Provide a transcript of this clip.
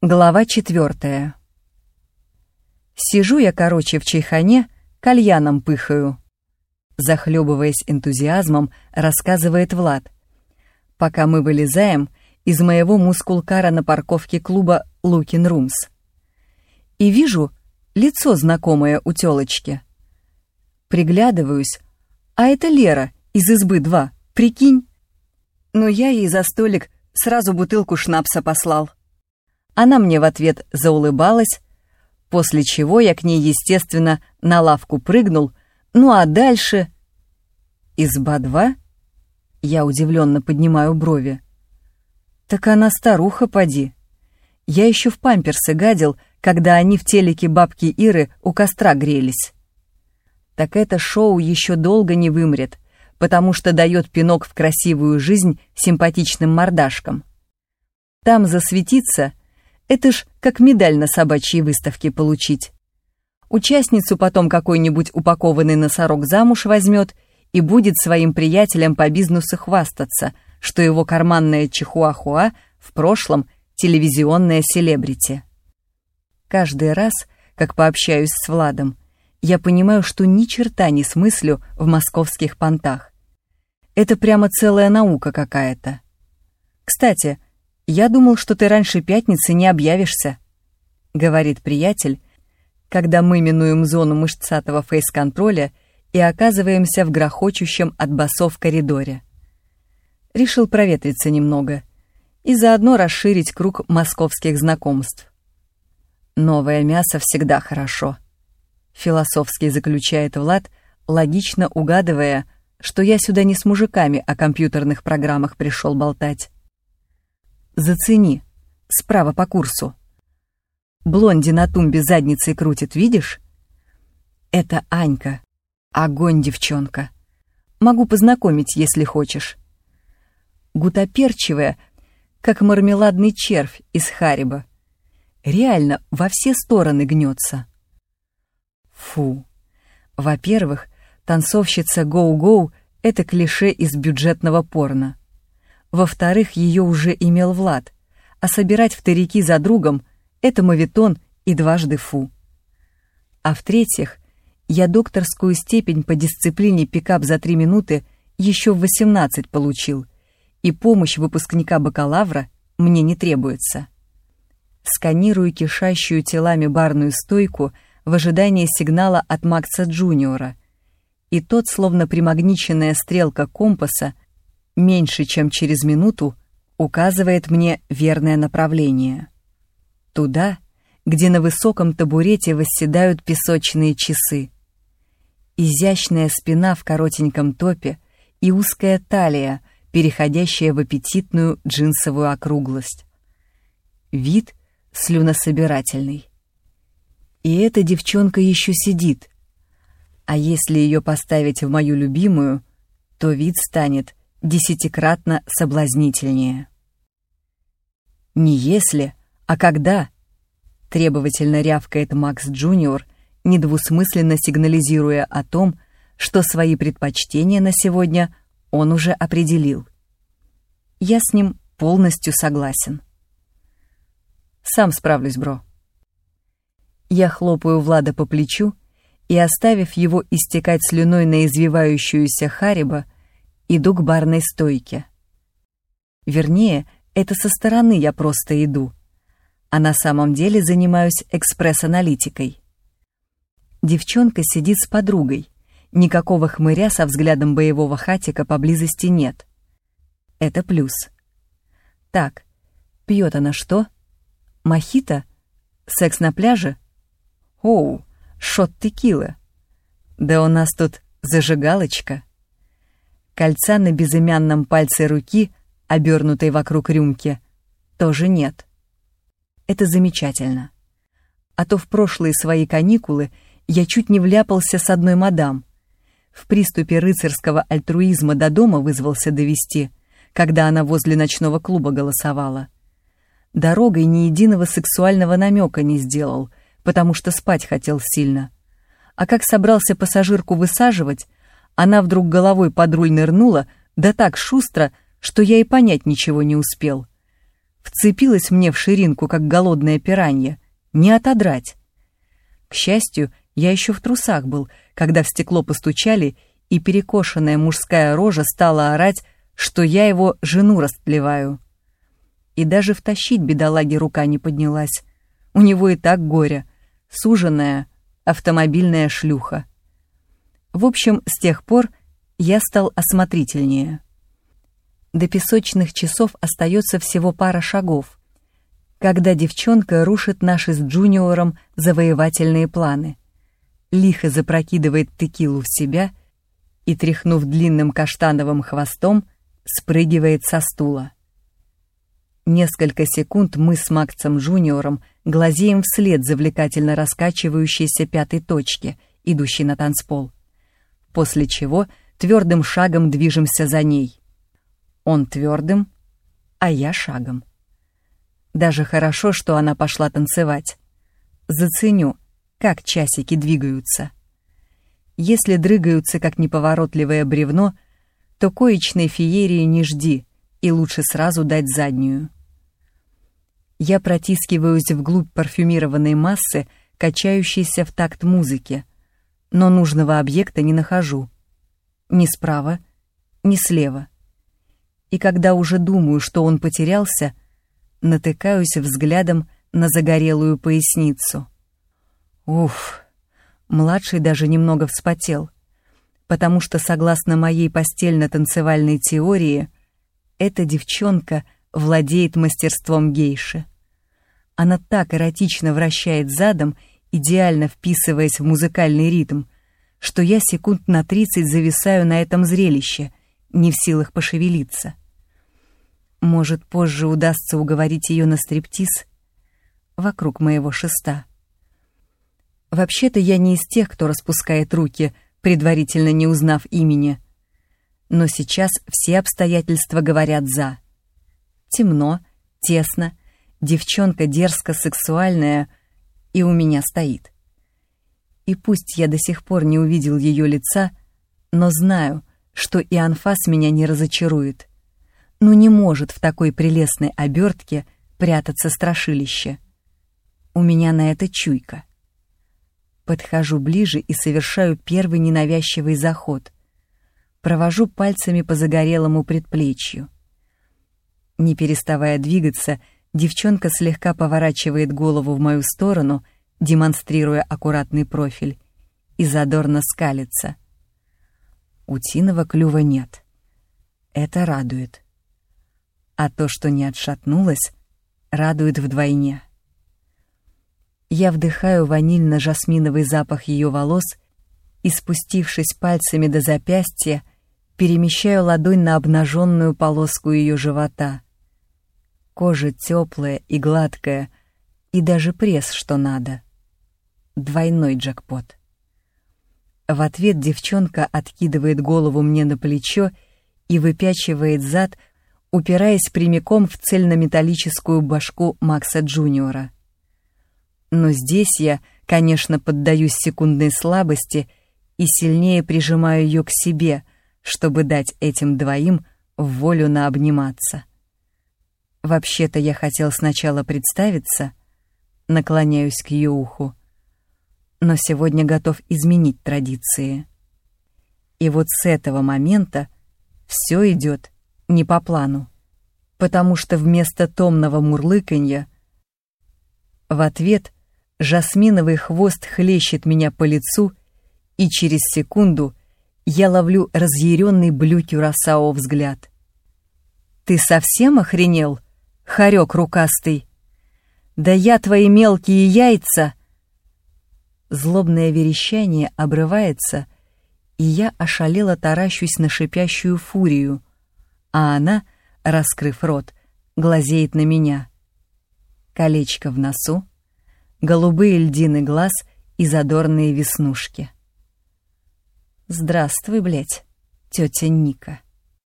Глава четвертая. Сижу я, короче, в чайхане, кальяном пыхаю. Захлебываясь энтузиазмом, рассказывает Влад. Пока мы вылезаем из моего мускулкара на парковке клуба «Лукин Румс». И вижу лицо знакомое у тёлочки. Приглядываюсь, а это Лера из избы 2, прикинь. Но я ей за столик сразу бутылку шнапса послал. Она мне в ответ заулыбалась, после чего я к ней, естественно, на лавку прыгнул, ну а дальше... Изба-2? Я удивленно поднимаю брови. Так она старуха, поди. Я еще в памперсы гадил, когда они в телеке бабки Иры у костра грелись. Так это шоу еще долго не вымрет, потому что дает пинок в красивую жизнь симпатичным мордашкам. Там засветиться это ж как медаль на собачьей выставке получить. Участницу потом какой-нибудь упакованный носорог замуж возьмет и будет своим приятелям по бизнесу хвастаться, что его карманная чихуахуа в прошлом телевизионная селебрити. Каждый раз, как пообщаюсь с Владом, я понимаю, что ни черта не смыслю в московских понтах. Это прямо целая наука какая-то. Кстати, «Я думал, что ты раньше пятницы не объявишься», — говорит приятель, когда мы минуем зону мышцатого фейс-контроля и оказываемся в грохочущем от басов коридоре. Решил проветриться немного и заодно расширить круг московских знакомств. «Новое мясо всегда хорошо», — философски заключает Влад, логично угадывая, что я сюда не с мужиками о компьютерных программах пришел болтать. Зацени. Справа по курсу. Блонди на тумбе задницей крутит, видишь? Это Анька. Огонь, девчонка. Могу познакомить, если хочешь. Гутоперчивая, как мармеладный червь из Хариба. Реально во все стороны гнется. Фу. Во-первых, танцовщица «Гоу-Гоу» — это клише из бюджетного порно. Во-вторых, ее уже имел Влад, а собирать вторяки за другом — это мавитон и дважды фу. А в-третьих, я докторскую степень по дисциплине пикап за три минуты еще в 18 получил, и помощь выпускника бакалавра мне не требуется. Сканирую кишащую телами барную стойку в ожидании сигнала от Макса Джуниора, и тот, словно примагниченная стрелка компаса, меньше чем через минуту указывает мне верное направление. Туда, где на высоком табурете восседают песочные часы. Изящная спина в коротеньком топе и узкая талия, переходящая в аппетитную джинсовую округлость. Вид слюнособирательный. И эта девчонка еще сидит. А если ее поставить в мою любимую, то вид станет десятикратно соблазнительнее. «Не если, а когда?» — требовательно рявкает Макс Джуниор, недвусмысленно сигнализируя о том, что свои предпочтения на сегодня он уже определил. Я с ним полностью согласен. Сам справлюсь, бро. Я хлопаю Влада по плечу и, оставив его истекать слюной на извивающуюся Хариба, иду к барной стойке. Вернее, это со стороны я просто иду, а на самом деле занимаюсь экспресс-аналитикой. Девчонка сидит с подругой, никакого хмыря со взглядом боевого хатика поблизости нет. Это плюс. Так, пьет она что? Мохито? Секс на пляже? Оу, шот текилы. Да у нас тут зажигалочка. Кольца на безымянном пальце руки, обернутой вокруг рюмки, тоже нет. Это замечательно. А то в прошлые свои каникулы я чуть не вляпался с одной мадам. В приступе рыцарского альтруизма до дома вызвался довести, когда она возле ночного клуба голосовала. Дорогой ни единого сексуального намека не сделал, потому что спать хотел сильно. А как собрался пассажирку высаживать, она вдруг головой под руль нырнула, да так шустро, что я и понять ничего не успел. Вцепилась мне в ширинку, как голодная пиранья. Не отодрать. К счастью, я еще в трусах был, когда в стекло постучали, и перекошенная мужская рожа стала орать, что я его жену растлеваю. И даже втащить бедолаге рука не поднялась. У него и так горе. Суженная автомобильная шлюха. В общем, с тех пор я стал осмотрительнее. До песочных часов остается всего пара шагов, когда девчонка рушит наши с Джуниором завоевательные планы. Лихо запрокидывает текилу в себя и, тряхнув длинным каштановым хвостом, спрыгивает со стула. Несколько секунд мы с Максом Джуниором глазеем вслед завлекательно раскачивающейся пятой точки, идущей на танцпол, после чего твердым шагом движемся за ней. Он твердым, а я шагом. Даже хорошо, что она пошла танцевать. Заценю, как часики двигаются. Если дрыгаются, как неповоротливое бревно, то коечной феерии не жди, и лучше сразу дать заднюю. Я протискиваюсь вглубь парфюмированной массы, качающейся в такт музыки, но нужного объекта не нахожу. Ни справа, ни слева и когда уже думаю, что он потерялся, натыкаюсь взглядом на загорелую поясницу. Уф, младший даже немного вспотел, потому что, согласно моей постельно-танцевальной теории, эта девчонка владеет мастерством гейши. Она так эротично вращает задом, идеально вписываясь в музыкальный ритм, что я секунд на тридцать зависаю на этом зрелище, не в силах пошевелиться. Может, позже удастся уговорить ее на стриптиз вокруг моего шеста. Вообще-то я не из тех, кто распускает руки, предварительно не узнав имени. Но сейчас все обстоятельства говорят «за». Темно, тесно, девчонка дерзко-сексуальная и у меня стоит. И пусть я до сих пор не увидел ее лица, но знаю, что и анфас меня не разочарует. Ну не может в такой прелестной обертке прятаться страшилище. У меня на это чуйка. Подхожу ближе и совершаю первый ненавязчивый заход. Провожу пальцами по загорелому предплечью. Не переставая двигаться, девчонка слегка поворачивает голову в мою сторону, демонстрируя аккуратный профиль, и задорно скалится. Утиного клюва нет. Это радует а то, что не отшатнулась, радует вдвойне. Я вдыхаю ванильно-жасминовый запах ее волос и, спустившись пальцами до запястья, перемещаю ладонь на обнаженную полоску ее живота. Кожа теплая и гладкая, и даже пресс, что надо. Двойной джекпот. В ответ девчонка откидывает голову мне на плечо и выпячивает зад, упираясь прямиком в цельнометаллическую башку Макса Джуниора. Но здесь я, конечно, поддаюсь секундной слабости и сильнее прижимаю ее к себе, чтобы дать этим двоим волю на обниматься. Вообще-то я хотел сначала представиться, наклоняюсь к ее уху, но сегодня готов изменить традиции. И вот с этого момента все идет не по плану, потому что вместо томного мурлыканья в ответ жасминовый хвост хлещет меня по лицу, и через секунду я ловлю разъяренный блюкю Росао взгляд. «Ты совсем охренел, хорек рукастый? Да я твои мелкие яйца!» Злобное верещание обрывается, и я ошалело таращусь на шипящую фурию — а она, раскрыв рот, глазеет на меня. Колечко в носу, голубые льдины глаз и задорные веснушки. «Здравствуй, блядь, тетя Ника».